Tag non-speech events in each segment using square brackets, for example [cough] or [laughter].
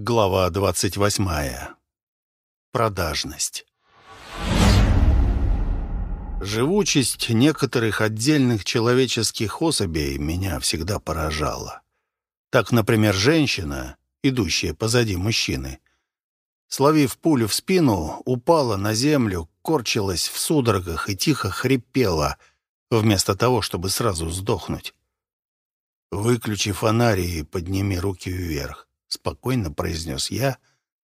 Глава 28. Продажность. Живучесть некоторых отдельных человеческих особей меня всегда поражала. Так, например, женщина, идущая позади мужчины, словив пулю в спину, упала на землю, корчилась в судорогах и тихо хрипела, вместо того, чтобы сразу сдохнуть. «Выключи фонарь и подними руки вверх», — спокойно произнес я,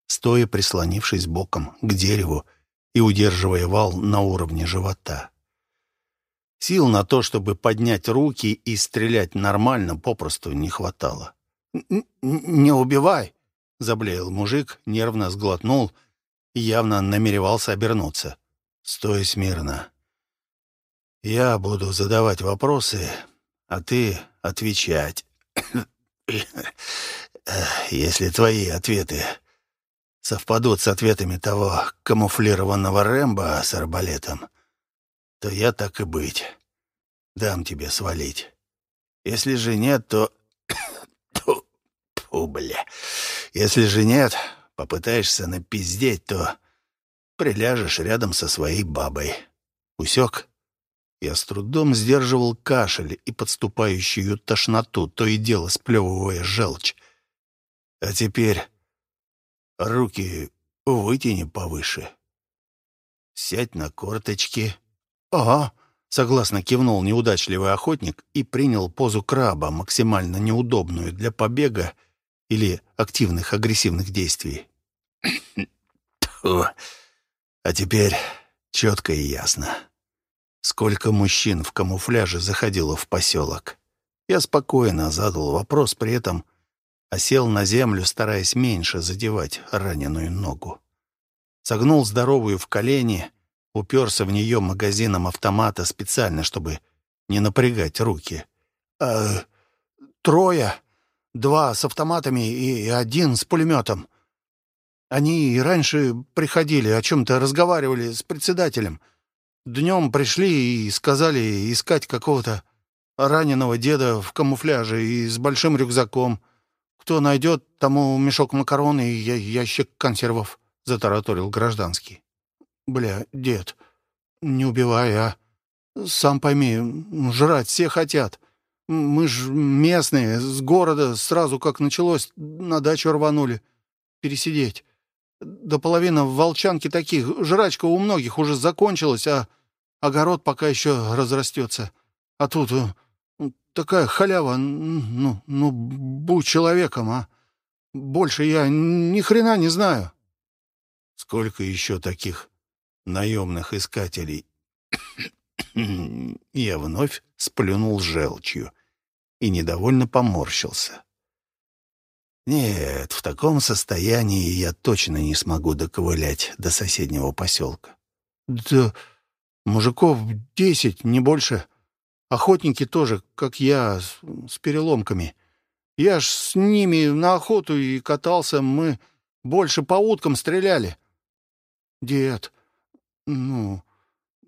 стоя прислонившись боком к дереву и удерживая вал на уровне живота. Сил на то, чтобы поднять руки и стрелять нормально, попросту не хватало. «Не убивай!» — заблеял мужик, нервно сглотнул и явно намеревался обернуться. «Стой смирно. Я буду задавать вопросы, а ты отвечать. Если твои ответы совпадут с ответами того камуфлированного Рэмбо с арбалетом, то я так и быть. Дам тебе свалить. Если же нет, то... [coughs] Фу, бля. Если же нет, попытаешься напиздеть, то приляжешь рядом со своей бабой. Усек? Я с трудом сдерживал кашель и подступающую тошноту, то и дело сплевывая желчь. А теперь руки вытяни повыше. Сядь на корточки. Ага, согласно кивнул неудачливый охотник и принял позу краба, максимально неудобную для побега или активных агрессивных действий. А теперь четко и ясно. Сколько мужчин в камуфляже заходило в поселок? Я спокойно задал вопрос, при этом а сел на землю, стараясь меньше задевать раненую ногу. Согнул здоровую в колени, уперся в нее магазином автомата специально, чтобы не напрягать руки. «Э, «Трое. Два с автоматами и один с пулеметом. Они и раньше приходили, о чем-то разговаривали с председателем. Днем пришли и сказали искать какого-то раненого деда в камуфляже и с большим рюкзаком». Кто найдет, тому мешок макарон и ящик консервов», — затараторил гражданский. «Бля, дед, не убивай, а. Сам пойми, жрать все хотят. Мы ж местные, с города сразу как началось, на дачу рванули. Пересидеть. До половины в волчанке таких. Жрачка у многих уже закончилась, а огород пока еще разрастется. А тут э, такая халява, ну, ну, будь человеком, а. Больше я ни хрена не знаю. Сколько еще таких наемных искателей? [coughs] Я вновь сплюнул желчью и недовольно поморщился. Нет, в таком состоянии я точно не смогу доковылять до соседнего поселка. Да мужиков десять, не больше. Охотники тоже, как я, с, с переломками. Я ж с ними на охоту и катался, мы больше по уткам стреляли. Дед, ну,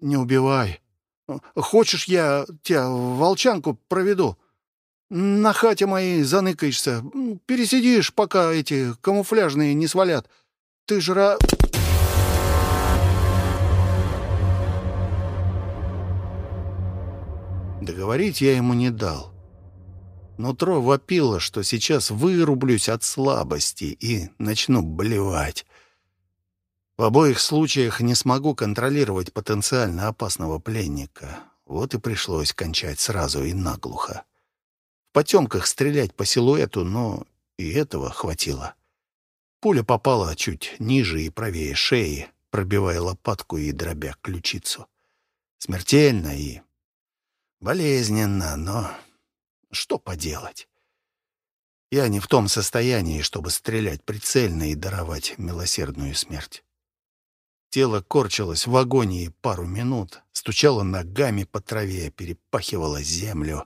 не убивай. Хочешь, я тебя в волчанку проведу? На хате моей заныкаешься. Пересидишь, пока эти камуфляжные не свалят. Ты жра... Договорить я ему не дал. Нутро вопило, что сейчас вырублюсь от слабости и начну блевать. В обоих случаях не смогу контролировать потенциально опасного пленника. Вот и пришлось кончать сразу и наглухо. В потемках стрелять по силуэту, но и этого хватило. Пуля попала чуть ниже и правее шеи, пробивая лопатку и дробя ключицу. Смертельно и Болезненно, но что поделать? Я не в том состоянии, чтобы стрелять прицельно и даровать милосердную смерть. Тело корчилось в агонии пару минут, стучало ногами по траве, перепахивало землю.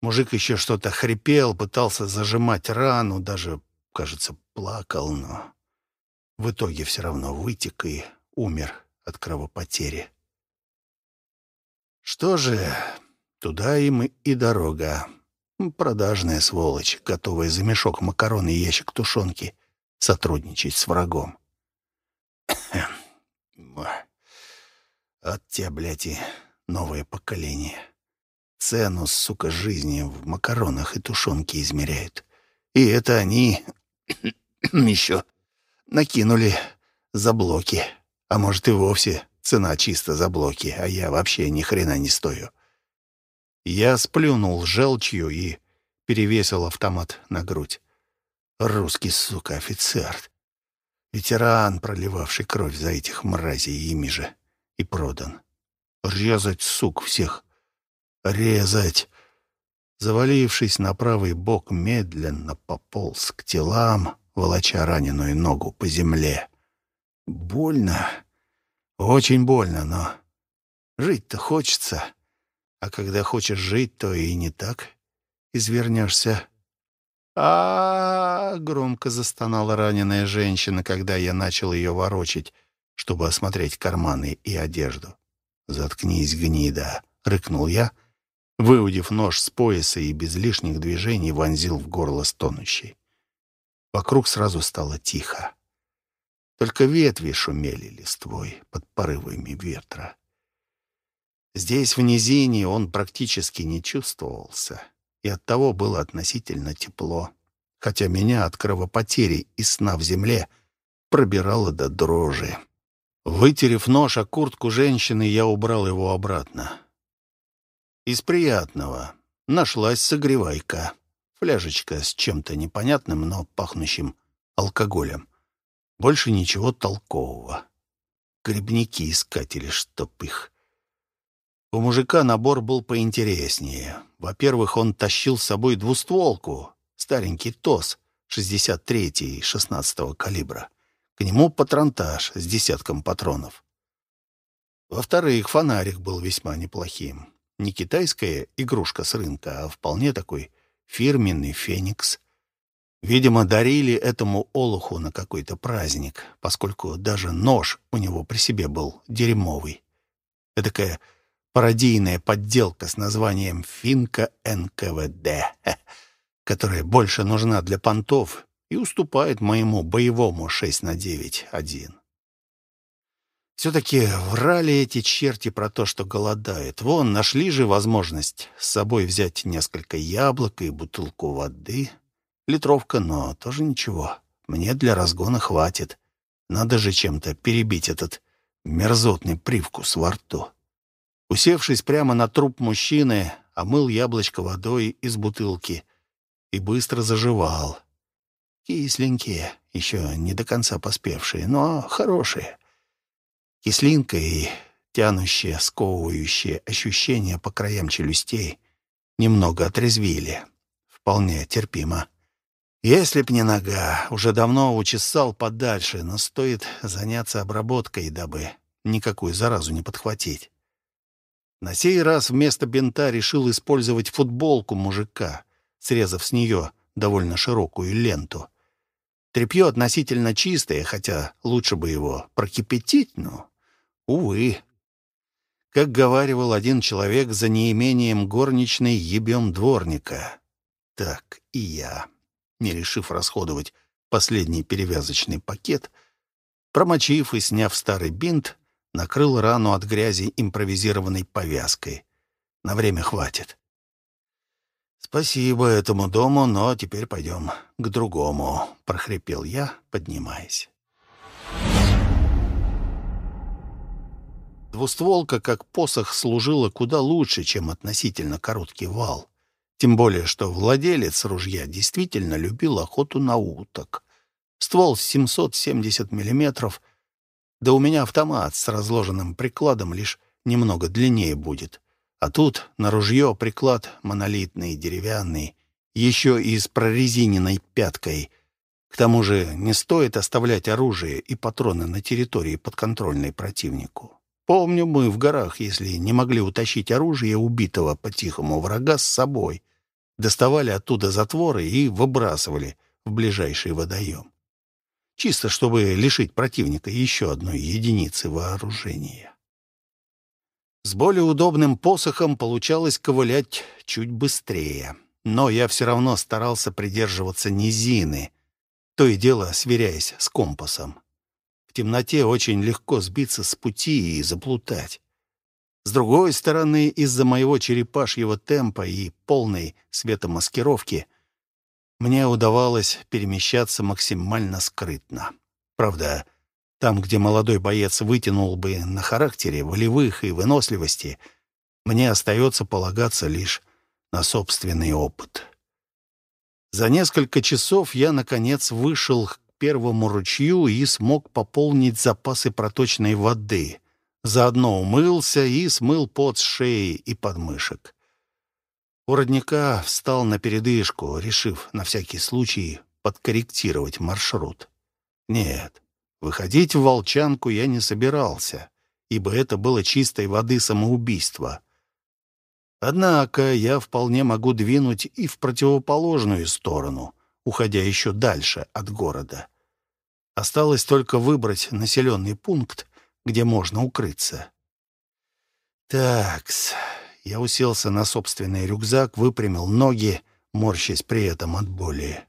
Мужик еще что-то хрипел, пытался зажимать рану, даже, кажется, плакал, но в итоге все равно вытек и умер от кровопотери. Что же, туда им и дорога. Продажная сволочь, готовая за мешок макарон и ящик тушенки сотрудничать с врагом. От тебя, блядь, и новое поколение. Цену, сука, жизни в макаронах и тушенке измеряют. И это они [coughs] еще накинули за блоки. А может и вовсе цена чисто за блоки, а я вообще ни хрена не стою. Я сплюнул желчью и перевесил автомат на грудь. Русский, сука, офицер. Ветеран, проливавший кровь за этих мразей ими же, и продан. Резать, сук, всех. Резать. Завалившись на правый бок, медленно пополз к телам, волоча раненую ногу по земле. Больно. Очень больно, но жить-то хочется. А когда хочешь жить, то и не так извернешься. А, -а, -а, громко застонала раненая женщина, когда я начал ее ворочить, чтобы осмотреть карманы и одежду. «Заткнись, гнида!» — рыкнул я, выудив нож с пояса и без лишних движений вонзил в горло стонущей. Вокруг сразу стало тихо. Только ветви шумели листвой под порывами ветра. Здесь, в низине, он практически не чувствовался, и оттого было относительно тепло, хотя меня от кровопотери и сна в земле пробирало до дрожи. Вытерев нож о куртку женщины, я убрал его обратно. Из приятного нашлась согревайка, фляжечка с чем-то непонятным, но пахнущим алкоголем. Больше ничего толкового. Грибники искать или чтоб их. У мужика набор был поинтереснее. Во-первых, он тащил с собой двустволку, старенький ТОС, 63-й 16-го калибра. К нему патронтаж с десятком патронов. Во-вторых, фонарик был весьма неплохим. Не китайская игрушка с рынка, а вполне такой фирменный «Феникс». Видимо, дарили этому олуху на какой-то праздник, поскольку даже нож у него при себе был дерьмовый. Эдакая пародийная подделка с названием «Финка НКВД», которая больше нужна для понтов и уступает моему боевому 6 на 9 1. Все-таки врали эти черти про то, что голодают. Вон, нашли же возможность с собой взять несколько яблок и бутылку воды. Литровка, но тоже ничего. Мне для разгона хватит. Надо же чем-то перебить этот мерзотный привкус во рту. Усевшись прямо на труп мужчины, омыл яблочко водой из бутылки и быстро заживал. Кисленькие, еще не до конца поспевшие, но хорошие. Кислинка и тянущие, сковывающие ощущения по краям челюстей немного отрезвили. Вполне терпимо. Если б не нога, уже давно учесал подальше, но стоит заняться обработкой, дабы никакую заразу не подхватить. На сей раз вместо бинта решил использовать футболку мужика, срезав с нее довольно широкую ленту. Тряпье относительно чистое, хотя лучше бы его прокипятить, но, увы. Как говаривал один человек, за неимением горничной ебем дворника. Так и я, не решив расходовать последний перевязочный пакет, промочив и сняв старый бинт, накрыл рану от грязи импровизированной повязкой. На время хватит. «Спасибо этому дому, но теперь пойдем к другому», — прохрипел я, поднимаясь. Двустволка, как посох, служила куда лучше, чем относительно короткий вал. Тем более, что владелец ружья действительно любил охоту на уток. Ствол 770 миллиметров — да у меня автомат с разложенным прикладом лишь немного длиннее будет. А тут на ружье приклад монолитный, деревянный, еще и с прорезиненной пяткой. К тому же не стоит оставлять оружие и патроны на территории подконтрольной противнику. Помню, мы в горах, если не могли утащить оружие убитого по-тихому врага с собой, доставали оттуда затворы и выбрасывали в ближайший водоем чисто чтобы лишить противника еще одной единицы вооружения. С более удобным посохом получалось ковылять чуть быстрее, но я все равно старался придерживаться низины, то и дело сверяясь с компасом. Темноте очень легко сбиться с пути и заплутать. С другой стороны, из-за моего черепашьего темпа и полной светомаскировки мне удавалось перемещаться максимально скрытно. Правда, там, где молодой боец вытянул бы на характере, волевых и выносливости, мне остается полагаться лишь на собственный опыт. За несколько часов я, наконец, вышел первому ручью и смог пополнить запасы проточной воды. Заодно умылся и смыл пот с шеи и подмышек. У родника встал на передышку, решив на всякий случай подкорректировать маршрут. Нет, выходить в Волчанку я не собирался, ибо это было чистой воды самоубийство. Однако я вполне могу двинуть и в противоположную сторону, уходя еще дальше от города. Осталось только выбрать населенный пункт, где можно укрыться. Такс. Я уселся на собственный рюкзак, выпрямил ноги, морщась при этом от боли.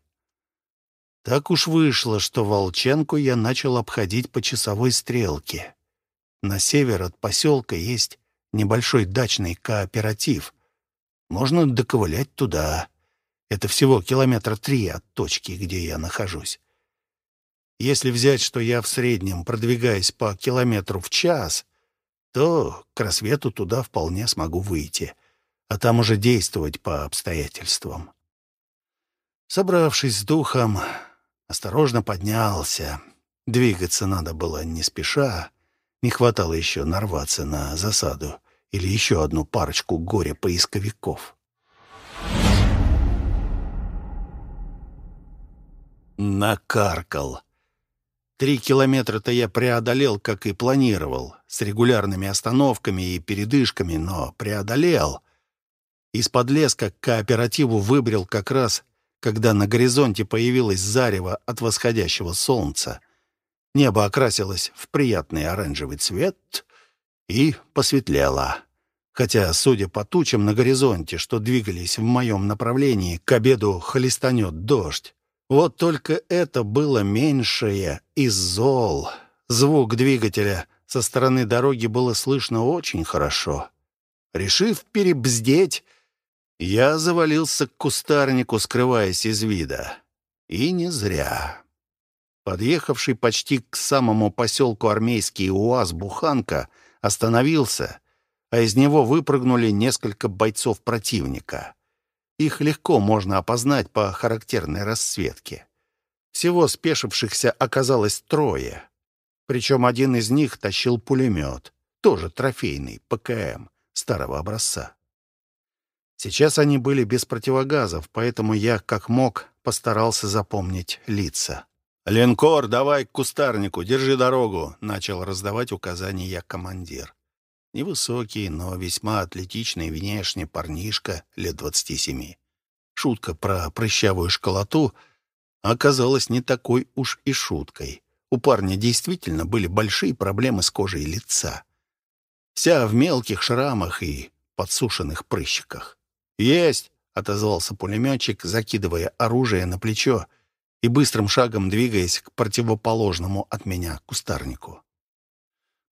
Так уж вышло, что Волченку я начал обходить по часовой стрелке. На север от поселка есть небольшой дачный кооператив. Можно доковылять туда. Это всего километра три от точки, где я нахожусь. Если взять, что я в среднем продвигаюсь по километру в час, то к рассвету туда вполне смогу выйти, а там уже действовать по обстоятельствам. Собравшись с духом, осторожно поднялся. Двигаться надо было не спеша, не хватало еще нарваться на засаду или еще одну парочку горе-поисковиков. Накаркал. Три километра-то я преодолел, как и планировал, с регулярными остановками и передышками, но преодолел. Из-под леска к кооперативу выбрел как раз, когда на горизонте появилось зарево от восходящего солнца. Небо окрасилось в приятный оранжевый цвет и посветлело. Хотя, судя по тучам на горизонте, что двигались в моем направлении, к обеду хлестанет дождь. Вот только это было меньшее из зол. Звук двигателя со стороны дороги было слышно очень хорошо. Решив перебздеть, я завалился к кустарнику, скрываясь из вида. И не зря. Подъехавший почти к самому поселку армейский УАЗ-буханка остановился, а из него выпрыгнули несколько бойцов противника. Их легко можно опознать по характерной расцветке. Всего спешившихся оказалось трое. Причем один из них тащил пулемет, тоже трофейный, ПКМ, старого образца. Сейчас они были без противогазов, поэтому я, как мог, постарался запомнить лица. «Линкор, давай к кустарнику, держи дорогу!» — начал раздавать указания командир. Невысокий, но весьма атлетичный внешне парнишка лет двадцати семи. Шутка про прыщавую школоту оказалась не такой уж и шуткой. У парня действительно были большие проблемы с кожей лица. Вся в мелких шрамах и подсушенных прыщиках. «Есть!» — отозвался пулеметчик, закидывая оружие на плечо и быстрым шагом двигаясь к противоположному от меня кустарнику.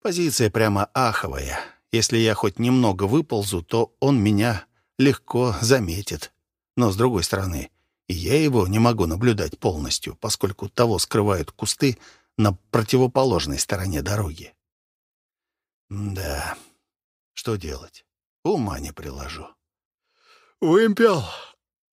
Позиция прямо аховая. Если я хоть немного выползу, то он меня легко заметит. Но, с другой стороны, я его не могу наблюдать полностью, поскольку того скрывают кусты на противоположной стороне дороги. Да, что делать? Ума не приложу. «Вымпел,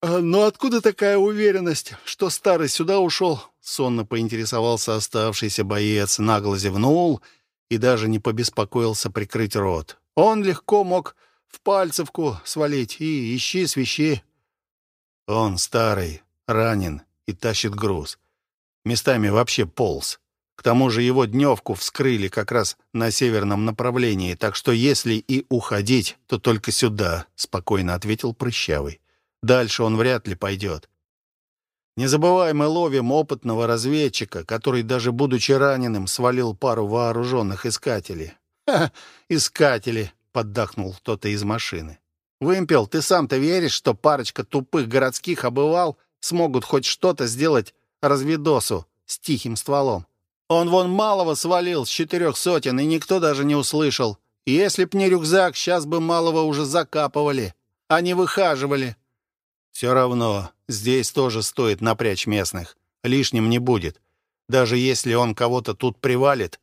а, но откуда такая уверенность, что старый сюда ушел?» Сонно поинтересовался оставшийся боец, нагло зевнул — и даже не побеспокоился прикрыть рот. Он легко мог в пальцевку свалить и ищи свищи. Он старый, ранен и тащит груз. Местами вообще полз. К тому же его дневку вскрыли как раз на северном направлении, так что если и уходить, то только сюда, — спокойно ответил Прыщавый. Дальше он вряд ли пойдет. Не забывай, мы ловим опытного разведчика, который, даже будучи раненым, свалил пару вооруженных искателей. «Ха, искатели!» — поддохнул кто-то из машины. «Вымпел, ты сам-то веришь, что парочка тупых городских обывал смогут хоть что-то сделать разведосу с тихим стволом. Он вон малого свалил с четырех сотен, и никто даже не услышал. Если б не рюкзак, сейчас бы малого уже закапывали, а не выхаживали. Все равно, здесь тоже стоит напрячь местных. Лишним не будет. Даже если он кого-то тут привалит,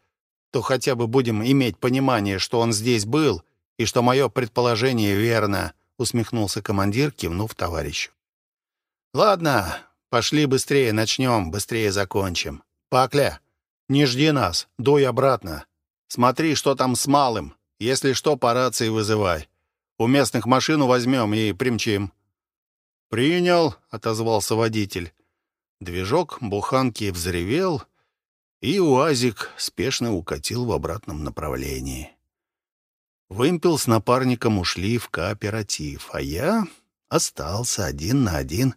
то хотя бы будем иметь понимание, что он здесь был, и что мое предположение верно», — усмехнулся командир, кивнув товарищу. «Ладно, пошли быстрее начнем, быстрее закончим. Пакля, не жди нас, дуй обратно. Смотри, что там с малым. Если что, по рации вызывай. У местных машину возьмем и примчим». «Принял», — отозвался водитель. Движок буханки взревел, и УАЗик спешно укатил в обратном направлении. Вымпел с напарником ушли в кооператив, а я остался один на один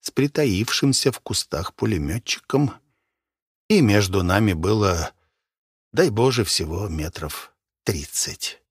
с притаившимся в кустах пулеметчиком, и между нами было, дай Боже, всего метров тридцать.